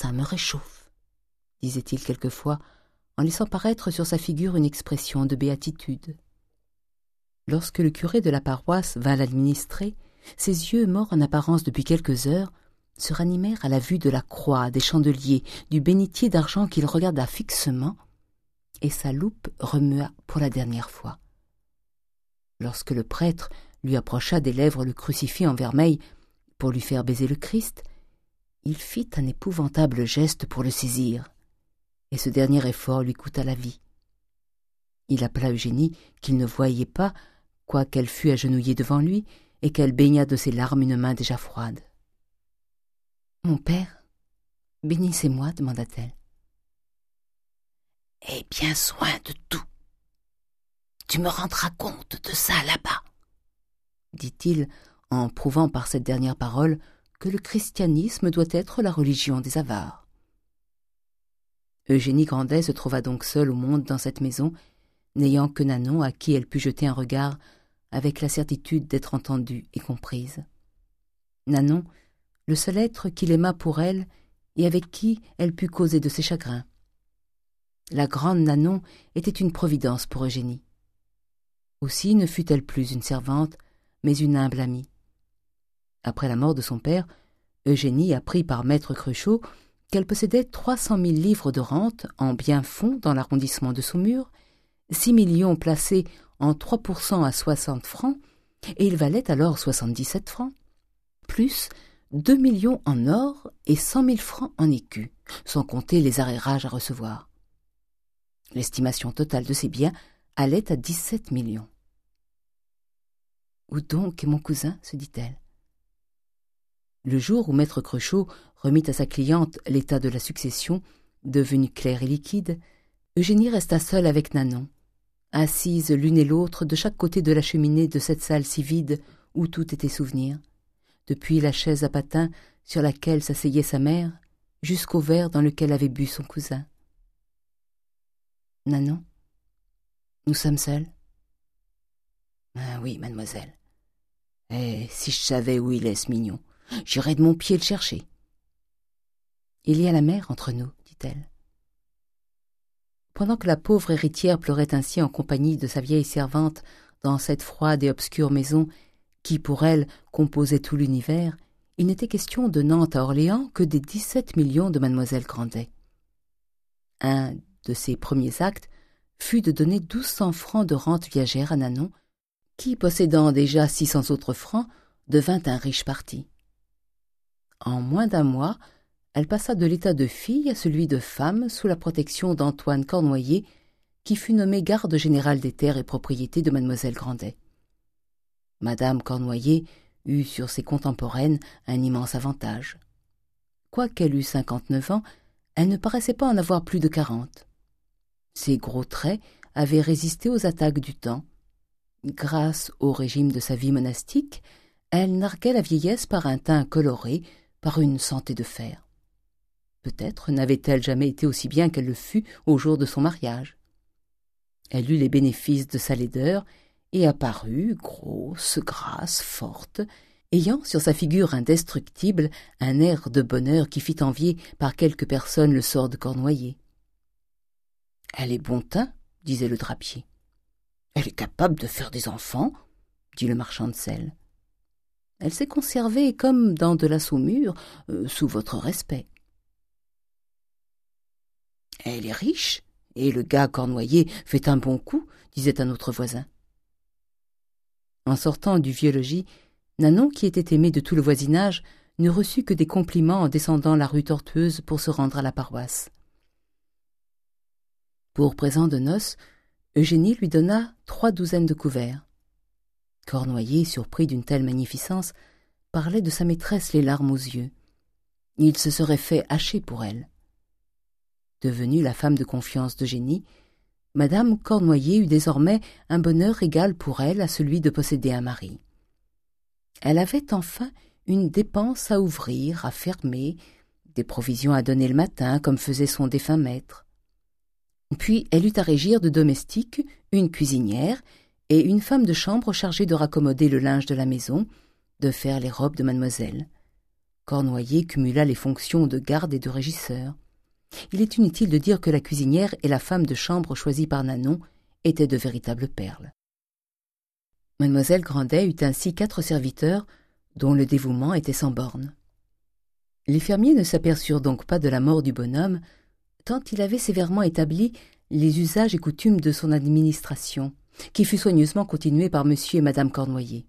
Ça me réchauffe, disait-il quelquefois, en laissant paraître sur sa figure une expression de béatitude. Lorsque le curé de la paroisse vint l'administrer, ses yeux, morts en apparence depuis quelques heures, se ranimèrent à la vue de la croix, des chandeliers, du bénitier d'argent qu'il regarda fixement, et sa loupe remua pour la dernière fois. Lorsque le prêtre lui approcha des lèvres le crucifix en vermeil pour lui faire baiser le Christ, il fit un épouvantable geste pour le saisir, et ce dernier effort lui coûta la vie. Il appela Eugénie, qu'il ne voyait pas, quoiqu'elle fût agenouillée devant lui, et qu'elle baigna de ses larmes une main déjà froide. « Mon père, bénissez-moi, demanda-t-elle. « Aie bien soin de tout. Tu me rendras compte de ça là-bas, dit-il en prouvant par cette dernière parole que le christianisme doit être la religion des avares. Eugénie Grandet se trouva donc seule au monde dans cette maison, n'ayant que Nanon à qui elle put jeter un regard avec la certitude d'être entendue et comprise. Nanon, le seul être qu'il aima pour elle et avec qui elle put causer de ses chagrins. La grande Nanon était une providence pour Eugénie. Aussi ne fut-elle plus une servante, mais une humble amie. Après la mort de son père, Eugénie apprit par maître Cruchot qu'elle possédait trois cent mille livres de rente en biens fonds dans l'arrondissement de Saumur, six millions placés en trois pour cent à soixante francs, et il valait alors soixante-dix-sept francs, plus deux millions en or et cent mille francs en écus, sans compter les arrérages à recevoir. L'estimation totale de ses biens allait à dix-sept millions. Où donc est mon cousin? se dit-elle. Le jour où maître Cruchot remit à sa cliente l'état de la succession, devenu clair et liquide, Eugénie resta seule avec Nanon, assises l'une et l'autre de chaque côté de la cheminée de cette salle si vide où tout était souvenir, depuis la chaise à patins sur laquelle s'asseyait sa mère, jusqu'au verre dans lequel avait bu son cousin. Nanon, nous sommes seuls. Ah oui, mademoiselle. Eh, si je savais où il est, ce mignon, j'irais de mon pied le chercher. Il y a la mer entre nous, dit-elle. Pendant que la pauvre héritière pleurait ainsi en compagnie de sa vieille servante dans cette froide et obscure maison qui, pour elle, composait tout l'univers, il n'était question de Nantes à Orléans que des dix-sept millions de mademoiselle Grandet. Un de ses premiers actes fut de donner douze cents francs de rente viagère à Nanon, qui, possédant déjà six cents autres francs, devint un riche parti. En moins d'un mois, elle passa de l'état de fille à celui de femme sous la protection d'Antoine Cornoyer, qui fut nommé garde général des terres et propriétés de mademoiselle Grandet. Madame Cornoyer eut sur ses contemporaines un immense avantage. Quoiqu'elle eût cinquante-neuf ans, elle ne paraissait pas en avoir plus de quarante. Ses gros traits avaient résisté aux attaques du temps. Grâce au régime de sa vie monastique, elle narguait la vieillesse par un teint coloré, par une santé de fer. Peut-être n'avait-elle jamais été aussi bien qu'elle le fut au jour de son mariage. Elle eut les bénéfices de sa laideur et apparut, grosse, grasse, forte, ayant sur sa figure indestructible un air de bonheur qui fit envier par quelques personnes le sort de Cornoiller. « Elle est bon teint, disait le drapier. « Elle est capable de faire des enfants, dit le marchand de sel. Elle s'est conservée comme dans de la saumure, euh, sous votre respect. Elle est riche, et le gars cornoyer fait un bon coup, disait un autre voisin. En sortant du vieux logis, Nanon, qui était aimée de tout le voisinage, ne reçut que des compliments en descendant la rue Tortueuse pour se rendre à la paroisse. Pour présent de noces, Eugénie lui donna trois douzaines de couverts. Cornoyer, surpris d'une telle magnificence, parlait de sa maîtresse les larmes aux yeux. Il se serait fait hacher pour elle. Devenue la femme de confiance d'Eugénie, Madame Cornoyer eut désormais un bonheur égal pour elle à celui de posséder un mari. Elle avait enfin une dépense à ouvrir, à fermer, des provisions à donner le matin, comme faisait son défunt maître. Puis elle eut à régir de domestiques une cuisinière et une femme de chambre chargée de raccommoder le linge de la maison, de faire les robes de mademoiselle. Cornoyer cumula les fonctions de garde et de régisseur. Il est inutile de dire que la cuisinière et la femme de chambre choisie par Nanon étaient de véritables perles. Mademoiselle Grandet eut ainsi quatre serviteurs dont le dévouement était sans bornes. Les fermiers ne s'aperçurent donc pas de la mort du bonhomme, tant il avait sévèrement établi les usages et coutumes de son administration, qui fut soigneusement continuée par monsieur et madame Cornoyer.